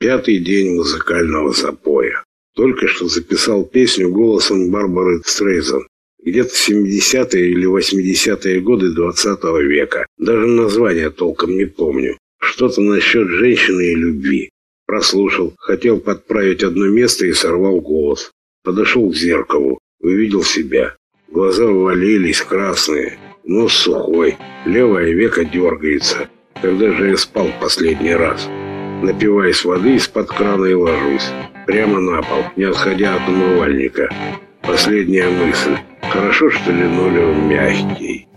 Пятый день музыкального запоя. Только что записал песню голосом Барбары Стрейзен. Где-то 70-е или 80-е годы 20 -го века. Даже название толком не помню. Что-то насчет женщины и любви. Прослушал, хотел подправить одно место и сорвал голос. Подошел к зеркалу, увидел себя. Глаза ввалились, красные, нос сухой, левое веко дергается. Когда же я спал последний раз? Напиваясь воды из-под крана и ложусь. Прямо на пол, не отходя от умывальника. Последняя мысль. Хорошо, что линолеум мягкий.